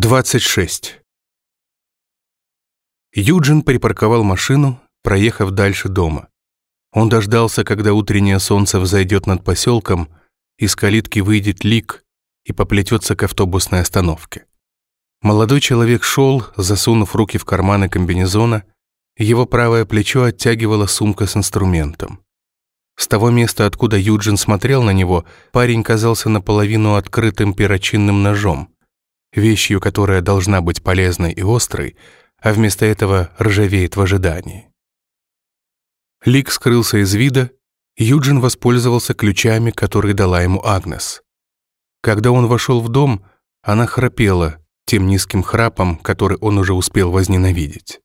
26. Юджин припарковал машину, проехав дальше дома. Он дождался, когда утреннее солнце взойдет над поселком, из калитки выйдет лик и поплетется к автобусной остановке. Молодой человек шел, засунув руки в карманы комбинезона, его правое плечо оттягивала сумка с инструментом. С того места, откуда Юджин смотрел на него, парень казался наполовину открытым перочинным ножом — вещью, которая должна быть полезной и острой, а вместо этого ржавеет в ожидании. Лик скрылся из вида, Юджин воспользовался ключами, которые дала ему Агнес. Когда он вошел в дом, она храпела тем низким храпом, который он уже успел возненавидеть.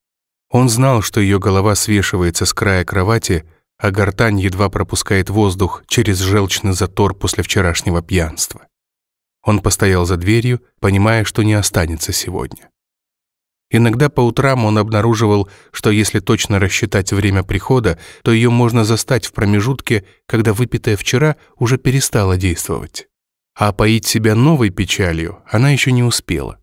Он знал, что ее голова свешивается с края кровати, а гортань едва пропускает воздух через желчный затор после вчерашнего пьянства. Он постоял за дверью, понимая, что не останется сегодня. Иногда по утрам он обнаруживал, что если точно рассчитать время прихода, то ее можно застать в промежутке, когда выпитая вчера уже перестала действовать. А поить себя новой печалью она еще не успела.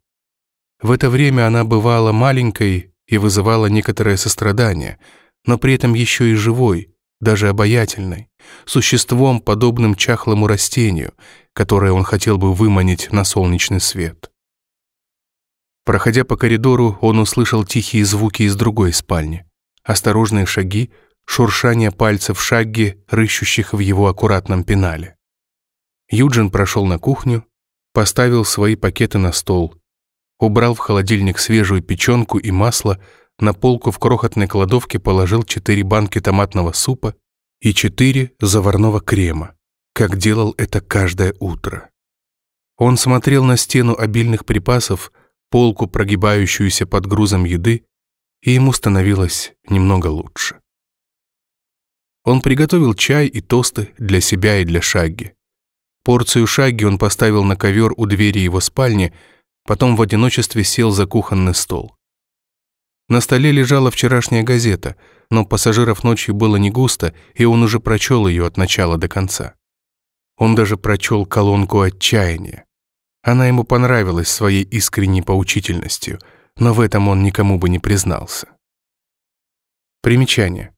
В это время она бывала маленькой и вызывала некоторое сострадание, но при этом еще и живой, даже обаятельной, существом, подобным чахлому растению, которое он хотел бы выманить на солнечный свет. Проходя по коридору, он услышал тихие звуки из другой спальни. Осторожные шаги, шуршание пальцев шагги, рыщущих в его аккуратном пенале. Юджин прошел на кухню, поставил свои пакеты на стол, убрал в холодильник свежую печенку и масло, на полку в крохотной кладовке положил четыре банки томатного супа и четыре заварного крема как делал это каждое утро. Он смотрел на стену обильных припасов, полку, прогибающуюся под грузом еды, и ему становилось немного лучше. Он приготовил чай и тосты для себя и для Шагги. Порцию Шагги он поставил на ковер у двери его спальни, потом в одиночестве сел за кухонный стол. На столе лежала вчерашняя газета, но пассажиров ночью было не густо, и он уже прочел ее от начала до конца. Он даже прочел колонку отчаяния. Она ему понравилась своей искренней поучительностью, но в этом он никому бы не признался. Примечание.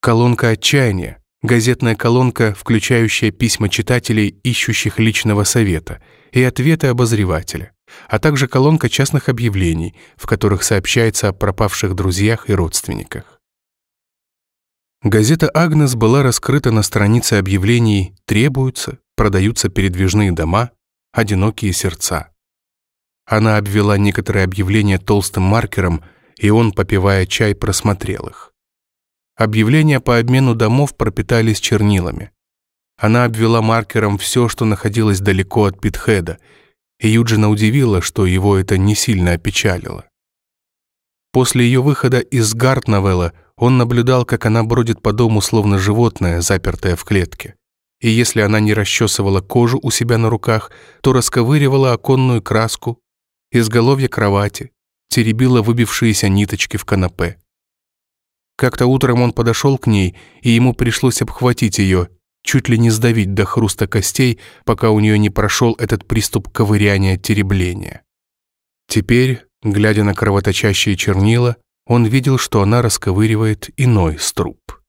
Колонка отчаяния — газетная колонка, включающая письма читателей, ищущих личного совета, и ответы обозревателя, а также колонка частных объявлений, в которых сообщается о пропавших друзьях и родственниках. Газета «Агнес» была раскрыта на странице объявлений «Требуются», «Продаются передвижные дома», «Одинокие сердца». Она обвела некоторые объявления толстым маркером, и он, попивая чай, просмотрел их. Объявления по обмену домов пропитались чернилами. Она обвела маркером все, что находилось далеко от Питхеда, и Юджина удивило, что его это не сильно опечалило. После ее выхода из Гартновелла он наблюдал, как она бродит по дому, словно животное, запертое в клетке. И если она не расчесывала кожу у себя на руках, то расковыривала оконную краску, изголовье кровати, теребила выбившиеся ниточки в канапе. Как-то утром он подошел к ней, и ему пришлось обхватить ее, чуть ли не сдавить до хруста костей, пока у нее не прошел этот приступ ковыряния-теребления. Теперь, глядя на кровоточащие чернила, он видел, что она расковыривает иной струп.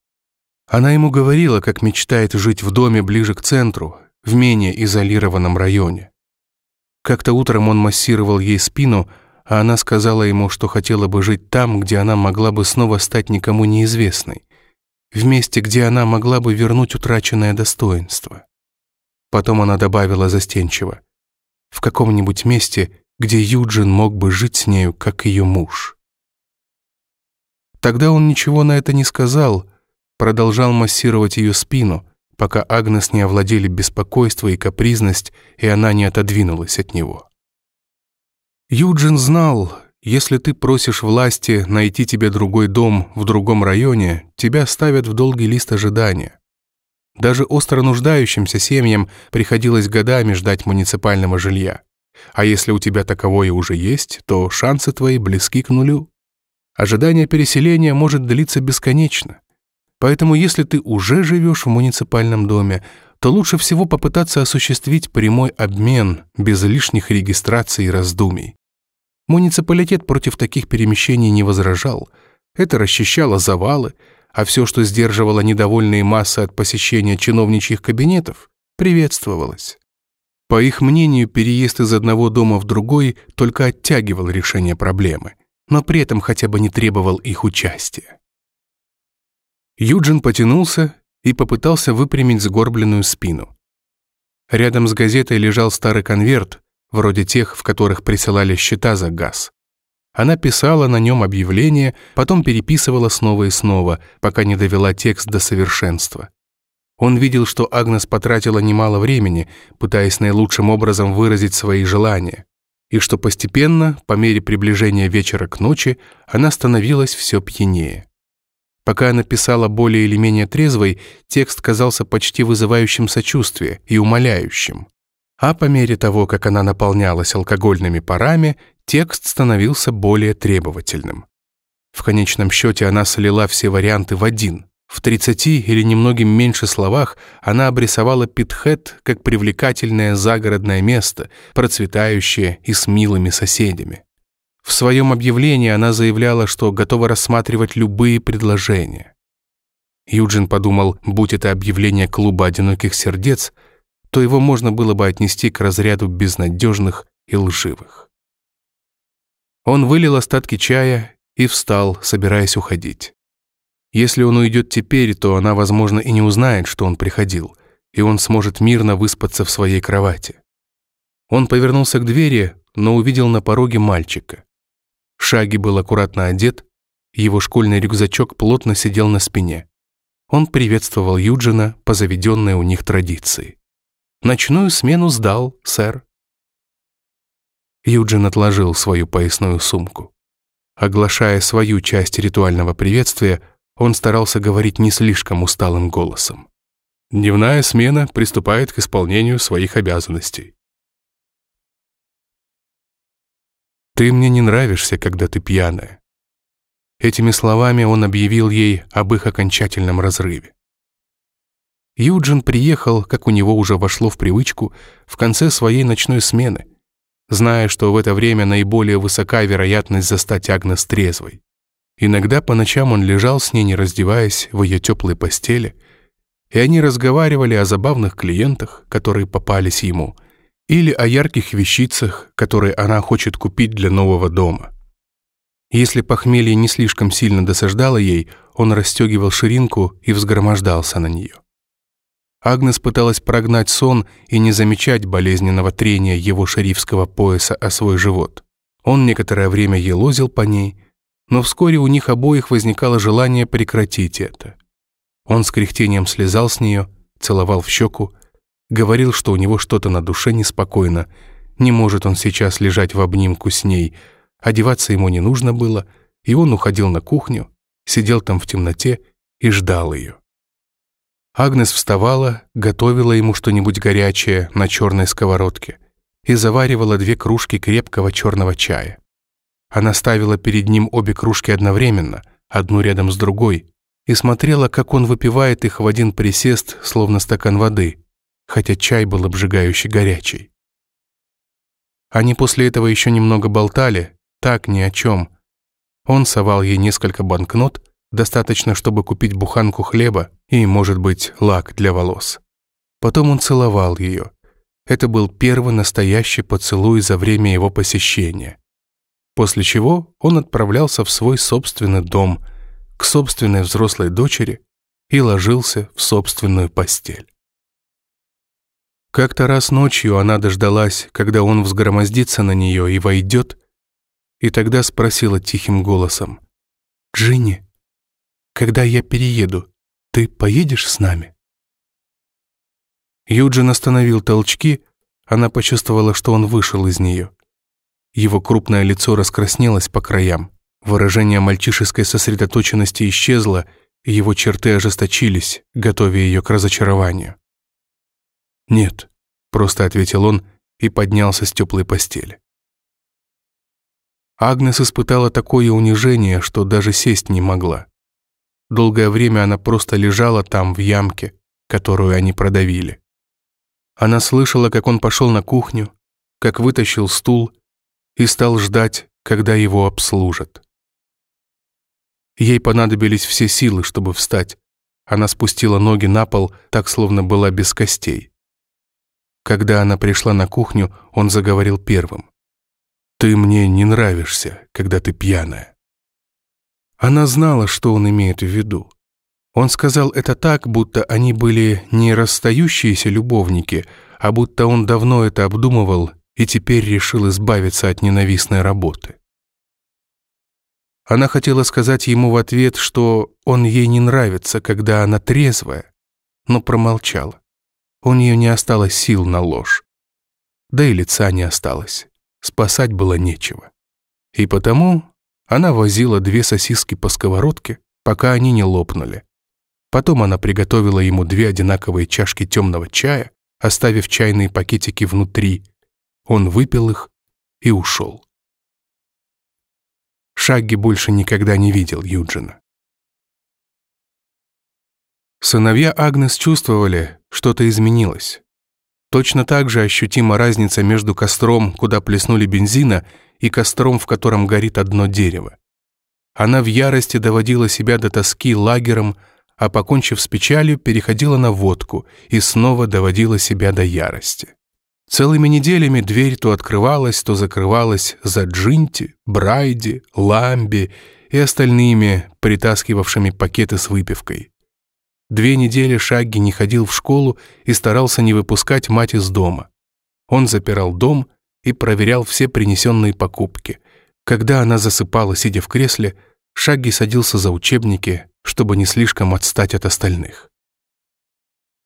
Она ему говорила, как мечтает жить в доме ближе к центру, в менее изолированном районе. Как-то утром он массировал ей спину, а она сказала ему, что хотела бы жить там, где она могла бы снова стать никому неизвестной, в месте, где она могла бы вернуть утраченное достоинство. Потом она добавила застенчиво, в каком-нибудь месте, где Юджин мог бы жить с нею, как ее муж. Тогда он ничего на это не сказал, продолжал массировать ее спину, пока Агнес не овладели беспокойство и капризность, и она не отодвинулась от него. Юджин знал, если ты просишь власти найти тебе другой дом в другом районе, тебя ставят в долгий лист ожидания. Даже остро нуждающимся семьям приходилось годами ждать муниципального жилья. А если у тебя таковое уже есть, то шансы твои близки к нулю. Ожидание переселения может длиться бесконечно. Поэтому если ты уже живешь в муниципальном доме, то лучше всего попытаться осуществить прямой обмен без лишних регистраций и раздумий. Муниципалитет против таких перемещений не возражал. Это расчищало завалы, а все, что сдерживало недовольные массы от посещения чиновничьих кабинетов, приветствовалось. По их мнению, переезд из одного дома в другой только оттягивал решение проблемы, но при этом хотя бы не требовал их участия. Юджин потянулся и попытался выпрямить сгорбленную спину. Рядом с газетой лежал старый конверт, вроде тех, в которых присылали счета за газ. Она писала на нем объявление, потом переписывала снова и снова, пока не довела текст до совершенства. Он видел, что Агнес потратила немало времени, пытаясь наилучшим образом выразить свои желания, и что постепенно, по мере приближения вечера к ночи, она становилась все пьянее. Пока она писала более или менее трезвой, текст казался почти вызывающим сочувствие и умоляющим. А по мере того, как она наполнялась алкогольными парами, текст становился более требовательным. В конечном счете она слила все варианты в один. В 30 или немногим меньше словах она обрисовала Питхэт как привлекательное загородное место, процветающее и с милыми соседями. В своем объявлении она заявляла, что готова рассматривать любые предложения. Юджин подумал, будь это объявление клуба одиноких сердец, то его можно было бы отнести к разряду безнадежных и лживых. Он вылил остатки чая и встал, собираясь уходить. Если он уйдет теперь, то она, возможно, и не узнает, что он приходил, и он сможет мирно выспаться в своей кровати. Он повернулся к двери, но увидел на пороге мальчика. Шаги был аккуратно одет, его школьный рюкзачок плотно сидел на спине. Он приветствовал Юджина по заведенной у них традиции. «Ночную смену сдал, сэр». Юджин отложил свою поясную сумку. Оглашая свою часть ритуального приветствия, он старался говорить не слишком усталым голосом. «Дневная смена приступает к исполнению своих обязанностей. «Ты мне не нравишься, когда ты пьяная». Этими словами он объявил ей об их окончательном разрыве. Юджин приехал, как у него уже вошло в привычку, в конце своей ночной смены, зная, что в это время наиболее высока вероятность застать Агнес трезвой. Иногда по ночам он лежал с ней, не раздеваясь, в ее теплой постели, и они разговаривали о забавных клиентах, которые попались ему – или о ярких вещицах, которые она хочет купить для нового дома. Если похмелье не слишком сильно досаждало ей, он расстегивал ширинку и взгромождался на нее. Агнес пыталась прогнать сон и не замечать болезненного трения его шерифского пояса о свой живот. Он некоторое время елозил по ней, но вскоре у них обоих возникало желание прекратить это. Он с кряхтением слезал с нее, целовал в щеку, Говорил, что у него что-то на душе неспокойно. Не может он сейчас лежать в обнимку с ней. Одеваться ему не нужно было, и он уходил на кухню, сидел там в темноте и ждал ее. Агнес вставала, готовила ему что-нибудь горячее на черной сковородке и заваривала две кружки крепкого черного чая. Она ставила перед ним обе кружки одновременно, одну рядом с другой, и смотрела, как он выпивает их в один присест, словно стакан воды, хотя чай был обжигающе горячий. Они после этого еще немного болтали, так ни о чем. Он совал ей несколько банкнот, достаточно, чтобы купить буханку хлеба и, может быть, лак для волос. Потом он целовал ее. Это был первый настоящий поцелуй за время его посещения. После чего он отправлялся в свой собственный дом, к собственной взрослой дочери и ложился в собственную постель. Как-то раз ночью она дождалась, когда он взгромоздится на нее и войдет, и тогда спросила тихим голосом, «Джинни, когда я перееду, ты поедешь с нами?» Юджин остановил толчки, она почувствовала, что он вышел из нее. Его крупное лицо раскраснелось по краям, выражение мальчишеской сосредоточенности исчезло, и его черты ожесточились, готовя ее к разочарованию. «Нет», — просто ответил он и поднялся с теплой постели. Агнес испытала такое унижение, что даже сесть не могла. Долгое время она просто лежала там, в ямке, которую они продавили. Она слышала, как он пошел на кухню, как вытащил стул и стал ждать, когда его обслужат. Ей понадобились все силы, чтобы встать. Она спустила ноги на пол, так словно была без костей. Когда она пришла на кухню, он заговорил первым. «Ты мне не нравишься, когда ты пьяная». Она знала, что он имеет в виду. Он сказал это так, будто они были не расстающиеся любовники, а будто он давно это обдумывал и теперь решил избавиться от ненавистной работы. Она хотела сказать ему в ответ, что он ей не нравится, когда она трезвая, но промолчала. У нее не осталось сил на ложь. Да и лица не осталось. Спасать было нечего. И потому она возила две сосиски по сковородке, пока они не лопнули. Потом она приготовила ему две одинаковые чашки темного чая, оставив чайные пакетики внутри. Он выпил их и ушел. Шагги больше никогда не видел Юджина. Сыновья Агнес чувствовали, что-то изменилось. Точно так же ощутима разница между костром, куда плеснули бензина, и костром, в котором горит одно дерево. Она в ярости доводила себя до тоски лагером, а покончив с печалью, переходила на водку и снова доводила себя до ярости. Целыми неделями дверь то открывалась, то закрывалась за Джинти, Брайди, Ламби и остальными, притаскивавшими пакеты с выпивкой. Две недели Шагги не ходил в школу и старался не выпускать мать из дома. Он запирал дом и проверял все принесенные покупки. Когда она засыпала, сидя в кресле, Шагги садился за учебники, чтобы не слишком отстать от остальных.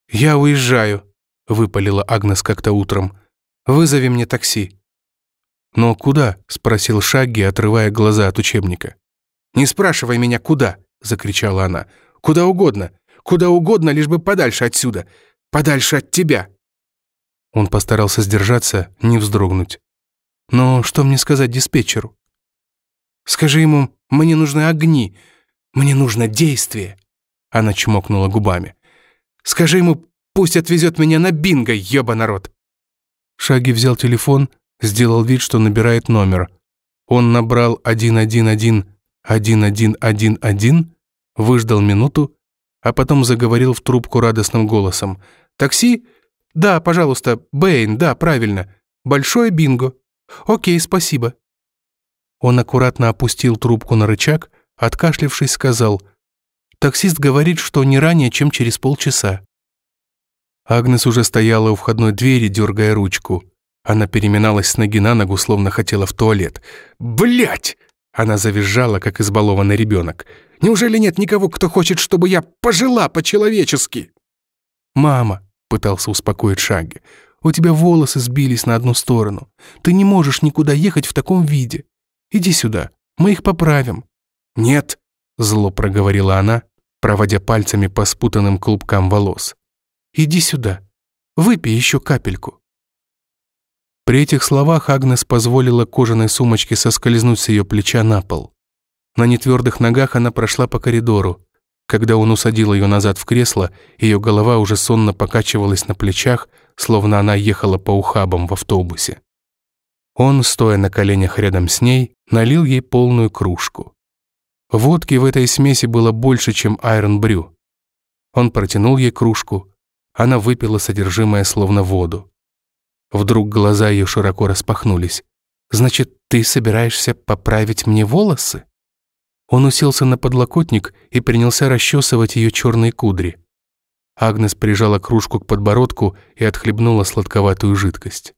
«Я уезжаю», — выпалила Агнес как-то утром. «Вызови мне такси». «Но куда?» — спросил Шагги, отрывая глаза от учебника. «Не спрашивай меня, куда!» — закричала она. «Куда угодно! Куда угодно, лишь бы подальше отсюда! Подальше от тебя!» Он постарался сдержаться, не вздрогнуть. «Но что мне сказать диспетчеру?» «Скажи ему, мне нужны огни, мне нужно действие!» Она чмокнула губами. «Скажи ему, Пусть отвезет меня на бинго, ёба народ!» Шаги взял телефон, сделал вид, что набирает номер. Он набрал 111-1111, выждал минуту, а потом заговорил в трубку радостным голосом. «Такси? Да, пожалуйста, Бэйн, да, правильно. Большое бинго. Окей, спасибо». Он аккуратно опустил трубку на рычаг, откашлившись, сказал, «Таксист говорит, что не ранее, чем через полчаса». Агнес уже стояла у входной двери, дергая ручку. Она переминалась с ноги на ногу, словно хотела в туалет. Блять! Она завизжала, как избалованный ребенок. «Неужели нет никого, кто хочет, чтобы я пожила по-человечески?» «Мама», — пытался успокоить Шаги, «у тебя волосы сбились на одну сторону. Ты не можешь никуда ехать в таком виде. Иди сюда, мы их поправим». «Нет», — зло проговорила она, проводя пальцами по спутанным клубкам волос. Иди сюда. Выпей еще капельку». При этих словах Агнес позволила кожаной сумочке соскользнуть с ее плеча на пол. На нетвердых ногах она прошла по коридору. Когда он усадил ее назад в кресло, ее голова уже сонно покачивалась на плечах, словно она ехала по ухабам в автобусе. Он, стоя на коленях рядом с ней, налил ей полную кружку. Водки в этой смеси было больше, чем Айрон Брю. Он протянул ей кружку, она выпила содержимое словно воду. Вдруг глаза ее широко распахнулись. «Значит, ты собираешься поправить мне волосы?» Он уселся на подлокотник и принялся расчесывать ее черные кудри. Агнес прижала кружку к подбородку и отхлебнула сладковатую жидкость.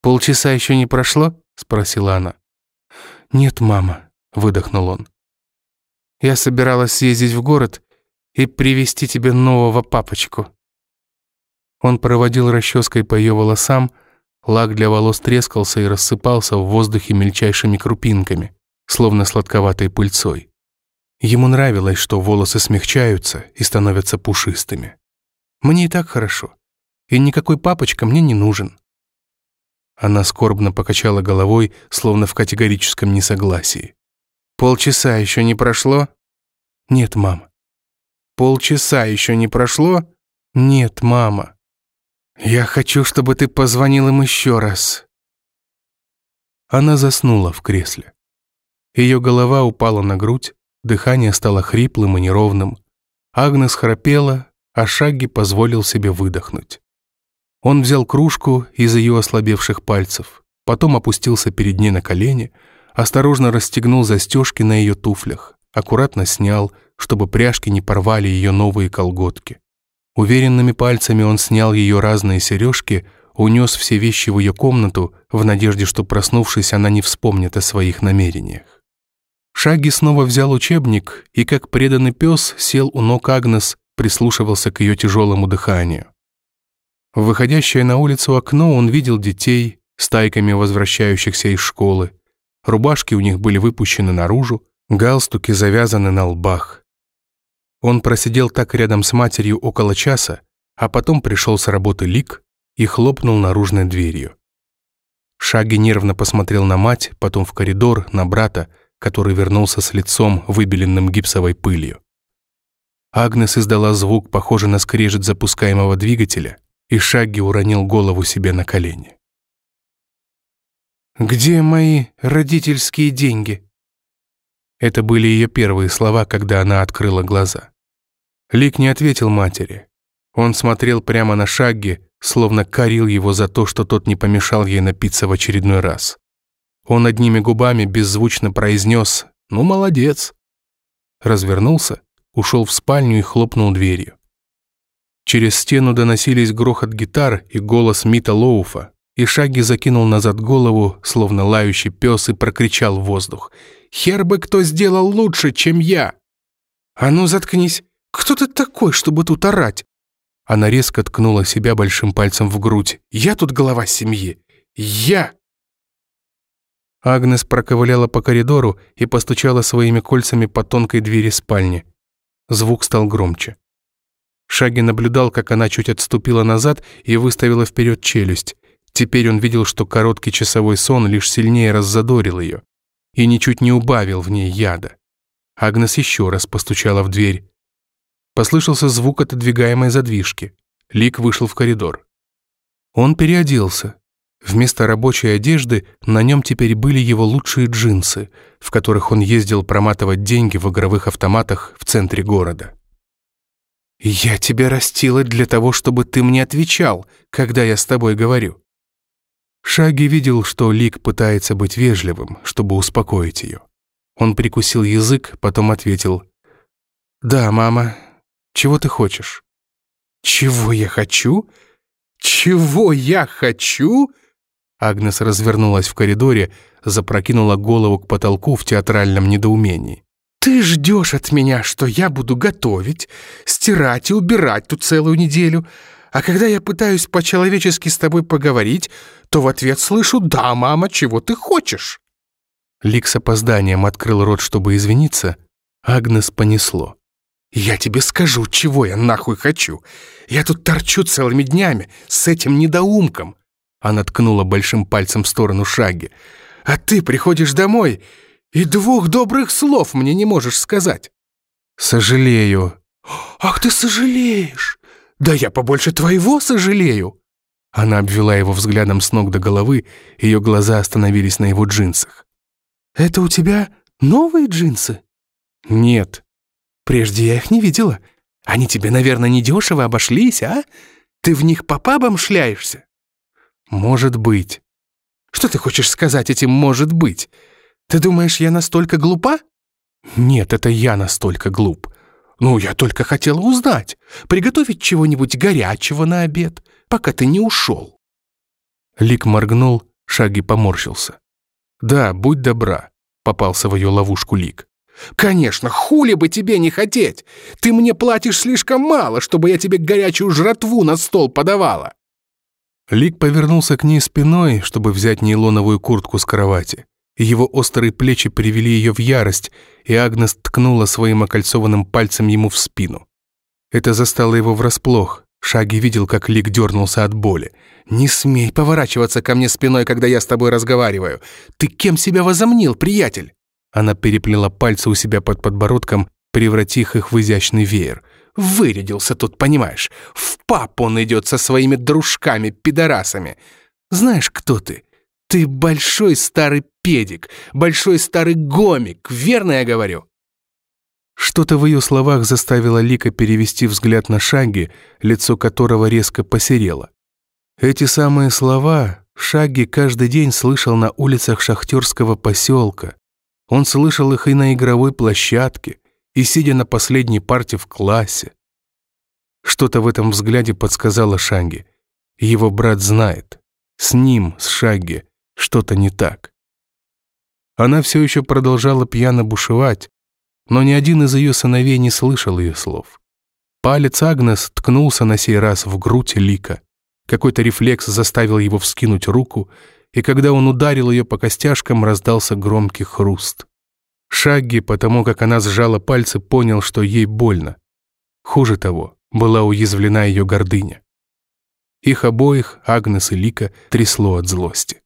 «Полчаса еще не прошло?» — спросила она. «Нет, мама», — выдохнул он. «Я собиралась съездить в город и привезти тебе нового папочку». Он проводил расческой по ее волосам, лак для волос трескался и рассыпался в воздухе мельчайшими крупинками, словно сладковатой пыльцой. Ему нравилось, что волосы смягчаются и становятся пушистыми. «Мне и так хорошо, и никакой папочка мне не нужен». Она скорбно покачала головой, словно в категорическом несогласии. «Полчаса еще не прошло?» «Нет, мама». «Полчаса еще не прошло?» «Нет, мама». «Я хочу, чтобы ты позвонил им еще раз. Она заснула в кресле. Ее голова упала на грудь, дыхание стало хриплым и неровным. Агнес храпела, а Шаги позволил себе выдохнуть. Он взял кружку из ее ослабевших пальцев, потом опустился перед ней на колени, осторожно расстегнул застежки на ее туфлях, аккуратно снял, чтобы пряжки не порвали ее новые колготки. Уверенными пальцами он снял ее разные сережки, унес все вещи в ее комнату в надежде, что, проснувшись, она не вспомнит о своих намерениях. Шаги снова взял учебник и, как преданный пес, сел у ног Агнес, прислушивался к ее тяжелому дыханию. Выходящее на улицу окно он видел детей, стайками возвращающихся из школы. Рубашки у них были выпущены наружу, галстуки завязаны на лбах. Он просидел так рядом с матерью около часа, а потом пришел с работы Лик и хлопнул наружной дверью. Шаги нервно посмотрел на мать, потом в коридор, на брата, который вернулся с лицом, выбеленным гипсовой пылью. Агнес издала звук, похожий на скрежет запускаемого двигателя, и Шагги уронил голову себе на колени. «Где мои родительские деньги?» Это были ее первые слова, когда она открыла глаза. Лик не ответил матери. Он смотрел прямо на Шагги, словно корил его за то, что тот не помешал ей напиться в очередной раз. Он одними губами беззвучно произнес «Ну, молодец!» Развернулся, ушел в спальню и хлопнул дверью. Через стену доносились грохот гитар и голос Мита Лоуфа, и Шаги закинул назад голову, словно лающий пес, и прокричал в воздух. «Хер бы кто сделал лучше, чем я!» «А ну, заткнись! Кто ты такой, чтобы тут орать?» Она резко ткнула себя большим пальцем в грудь. «Я тут глава семьи! Я!» Агнес проковыляла по коридору и постучала своими кольцами по тонкой двери спальни. Звук стал громче. Шаги наблюдал, как она чуть отступила назад и выставила вперед челюсть. Теперь он видел, что короткий часовой сон лишь сильнее раззадорил ее и ничуть не убавил в ней яда. Агнес еще раз постучала в дверь. Послышался звук отодвигаемой задвижки. Лик вышел в коридор. Он переоделся. Вместо рабочей одежды на нем теперь были его лучшие джинсы, в которых он ездил проматывать деньги в игровых автоматах в центре города. «Я тебя растила для того, чтобы ты мне отвечал, когда я с тобой говорю». Шаги видел, что Лик пытается быть вежливым, чтобы успокоить ее. Он прикусил язык, потом ответил. «Да, мама. Чего ты хочешь?» «Чего я хочу? Чего я хочу?» Агнес развернулась в коридоре, запрокинула голову к потолку в театральном недоумении. «Ты ждешь от меня, что я буду готовить, стирать и убирать тут целую неделю, а когда я пытаюсь по-человечески с тобой поговорить, то в ответ слышу «Да, мама, чего ты хочешь?» Лик с опозданием открыл рот, чтобы извиниться. Агнес понесло. «Я тебе скажу, чего я нахуй хочу. Я тут торчу целыми днями с этим недоумком. Она ткнула большим пальцем в сторону Шаги. «А ты приходишь домой и двух добрых слов мне не можешь сказать». «Сожалею». «Ах, ты сожалеешь! Да я побольше твоего сожалею!» Она обвела его взглядом с ног до головы, ее глаза остановились на его джинсах. «Это у тебя новые джинсы?» «Нет. Прежде я их не видела. Они тебе, наверное, недешево обошлись, а? Ты в них по пабам шляешься?» «Может быть». «Что ты хочешь сказать этим «может быть»? Ты думаешь, я настолько глупа?» «Нет, это я настолько глуп. Ну, я только хотела узнать, приготовить чего-нибудь горячего на обед, пока ты не ушел». Лик моргнул, Шаги поморщился. «Да, будь добра», — попался в ее ловушку Лик. «Конечно, хули бы тебе не хотеть! Ты мне платишь слишком мало, чтобы я тебе горячую жратву на стол подавала!» Лик повернулся к ней спиной, чтобы взять нейлоновую куртку с кровати. Его острые плечи привели ее в ярость, и Агнес ткнула своим окольцованным пальцем ему в спину. Это застало его врасплох. Шаги видел, как Лик дернулся от боли. «Не смей поворачиваться ко мне спиной, когда я с тобой разговариваю. Ты кем себя возомнил, приятель?» Она переплела пальцы у себя под подбородком, превратив их в изящный веер. Вырядился тут, понимаешь. В пап он идет со своими дружками-пидорасами. Знаешь, кто ты? Ты большой старый педик, большой старый гомик, верно я говорю?» Что-то в ее словах заставило Лика перевести взгляд на Шаги, лицо которого резко посерело. Эти самые слова Шаги каждый день слышал на улицах шахтерского поселка. Он слышал их и на игровой площадке, и сидя на последней парте в классе. Что-то в этом взгляде подсказало Шаги. Его брат знает. С ним, с Шаги, что-то не так. Она все еще продолжала пьяно бушевать, но ни один из ее сыновей не слышал ее слов. Палец Агнес ткнулся на сей раз в грудь Лика. Какой-то рефлекс заставил его вскинуть руку, и когда он ударил ее по костяшкам, раздался громкий хруст. Шагги, потому как она сжала пальцы, понял, что ей больно. Хуже того, была уязвлена ее гордыня. Их обоих, Агнес и Лика, трясло от злости.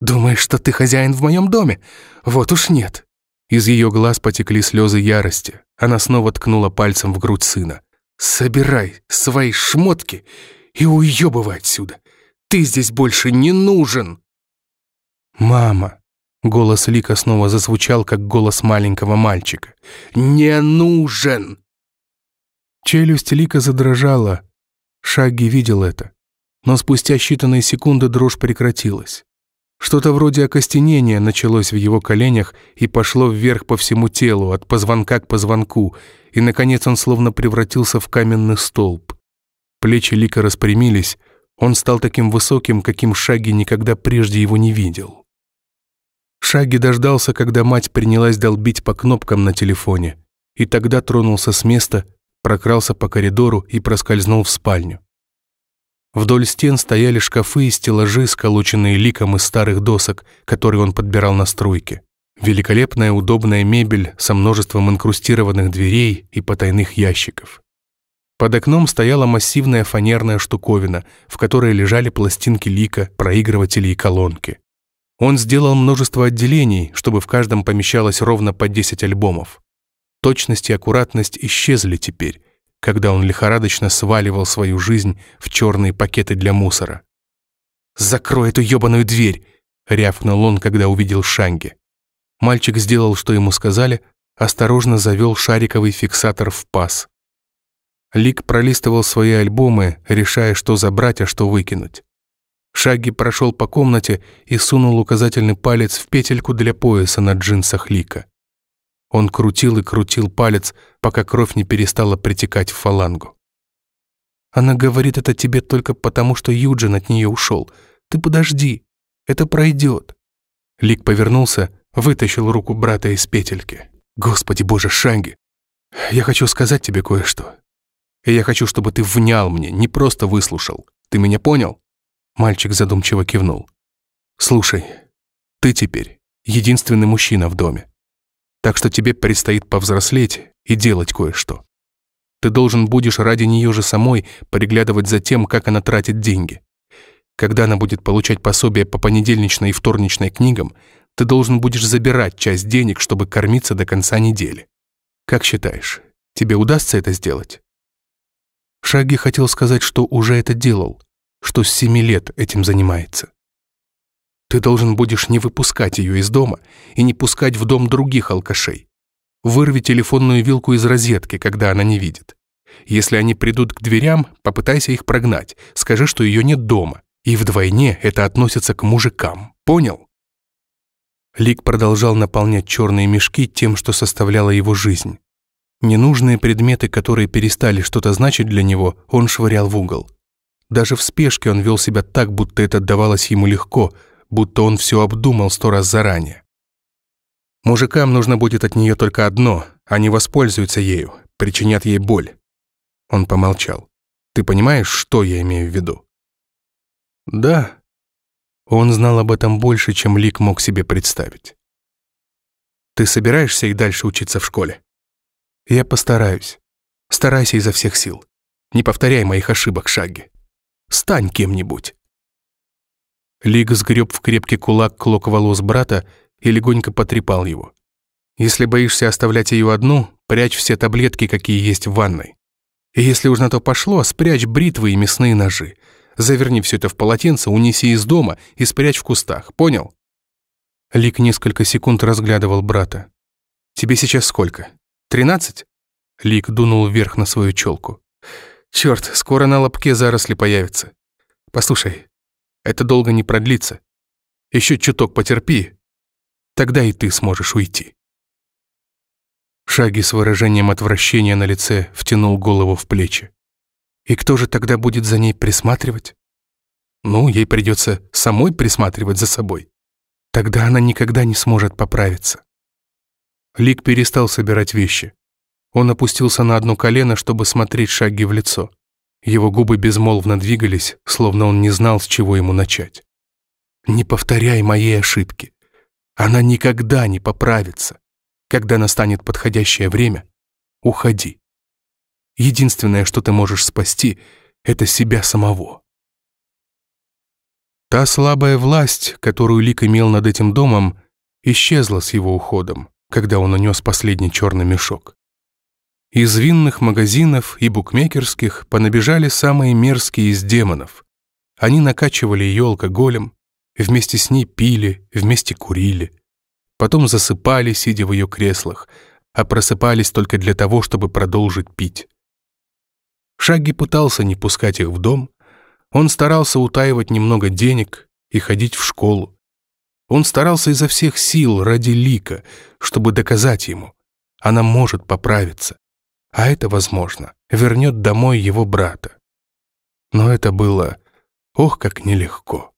«Думаешь, что ты хозяин в моем доме? Вот уж нет. Из ее глаз потекли слезы ярости. Она снова ткнула пальцем в грудь сына. «Собирай свои шмотки и уебывай отсюда. Ты здесь больше не нужен!» «Мама!» Голос Лика снова зазвучал, как голос маленького мальчика. «Не нужен!» Челюсть Лика задрожала. Шаги видел это. Но спустя считанные секунды дрожь прекратилась. Что-то вроде окостенения началось в его коленях и пошло вверх по всему телу, от позвонка к позвонку, и, наконец, он словно превратился в каменный столб. Плечи Лика распрямились, он стал таким высоким, каким Шаги никогда прежде его не видел. Шаги дождался, когда мать принялась долбить по кнопкам на телефоне, и тогда тронулся с места, прокрался по коридору и проскользнул в спальню. Вдоль стен стояли шкафы и стеллажи, сколоченные ликом из старых досок, которые он подбирал на стройке. Великолепная удобная мебель со множеством инкрустированных дверей и потайных ящиков. Под окном стояла массивная фанерная штуковина, в которой лежали пластинки лика, проигрыватели и колонки. Он сделал множество отделений, чтобы в каждом помещалось ровно по 10 альбомов. Точность и аккуратность исчезли теперь, когда он лихорадочно сваливал свою жизнь в черные пакеты для мусора. «Закрой эту ебаную дверь!» — рявкнул он, когда увидел Шанги. Мальчик сделал, что ему сказали, осторожно завел шариковый фиксатор в паз. Лик пролистывал свои альбомы, решая, что забрать, а что выкинуть. Шаги прошел по комнате и сунул указательный палец в петельку для пояса на джинсах Лика. Он крутил и крутил палец, пока кровь не перестала притекать в фалангу. «Она говорит это тебе только потому, что Юджин от нее ушел. Ты подожди, это пройдет». Лик повернулся, вытащил руку брата из петельки. «Господи боже, Шанги, я хочу сказать тебе кое-что. И я хочу, чтобы ты внял мне, не просто выслушал. Ты меня понял?» Мальчик задумчиво кивнул. «Слушай, ты теперь единственный мужчина в доме. Так что тебе предстоит повзрослеть и делать кое-что. Ты должен будешь ради нее же самой приглядывать за тем, как она тратит деньги. Когда она будет получать пособие по понедельничной и вторничной книгам, ты должен будешь забирать часть денег, чтобы кормиться до конца недели. Как считаешь, тебе удастся это сделать? Шаги хотел сказать, что уже это делал, что с семи лет этим занимается. Ты должен будешь не выпускать ее из дома и не пускать в дом других алкашей. Вырви телефонную вилку из розетки, когда она не видит. Если они придут к дверям, попытайся их прогнать. Скажи, что ее нет дома. И вдвойне это относится к мужикам. Понял? Лик продолжал наполнять черные мешки тем, что составляло его жизнь. Ненужные предметы, которые перестали что-то значить для него, он швырял в угол. Даже в спешке он вел себя так, будто это давалось ему легко, будто он все обдумал сто раз заранее. Мужикам нужно будет от нее только одно, они воспользуются ею, причинят ей боль. Он помолчал. Ты понимаешь, что я имею в виду? Да. Он знал об этом больше, чем Лик мог себе представить. Ты собираешься и дальше учиться в школе? Я постараюсь. Старайся изо всех сил. Не повторяй моих ошибок, Шаги. Стань кем-нибудь. Лиг сгреб в крепкий кулак клок волос брата и легонько потрепал его. «Если боишься оставлять ее одну, прячь все таблетки, какие есть в ванной. И если уж на то пошло, спрячь бритвы и мясные ножи. Заверни все это в полотенце, унеси из дома и спрячь в кустах, понял?» Лик несколько секунд разглядывал брата. «Тебе сейчас сколько? Тринадцать?» Лик дунул вверх на свою челку. «Черт, скоро на лобке заросли появятся. Послушай, это долго не продлится. Еще чуток потерпи, тогда и ты сможешь уйти». Шаги с выражением отвращения на лице втянул голову в плечи. И кто же тогда будет за ней присматривать? Ну, ей придется самой присматривать за собой. Тогда она никогда не сможет поправиться. Лик перестал собирать вещи. Он опустился на одно колено, чтобы смотреть Шаги в лицо. Его губы безмолвно двигались, словно он не знал, с чего ему начать. «Не повторяй моей ошибки. Она никогда не поправится. Когда настанет подходящее время, уходи. Единственное, что ты можешь спасти, это себя самого. Та слабая власть, которую Лик имел над этим домом, исчезла с его уходом, когда он унес последний черный мешок. Из винных магазинов и букмекерских понабежали самые мерзкие из демонов. Они накачивали ее алкоголем, вместе с ней пили, вместе курили потом засыпали, сидя в ее креслах, а просыпались только для того, чтобы продолжить пить. Шаги пытался не пускать их в дом, он старался утаивать немного денег и ходить в школу. Он старался изо всех сил ради Лика, чтобы доказать ему, она может поправиться, а это, возможно, вернет домой его брата. Но это было, ох, как нелегко.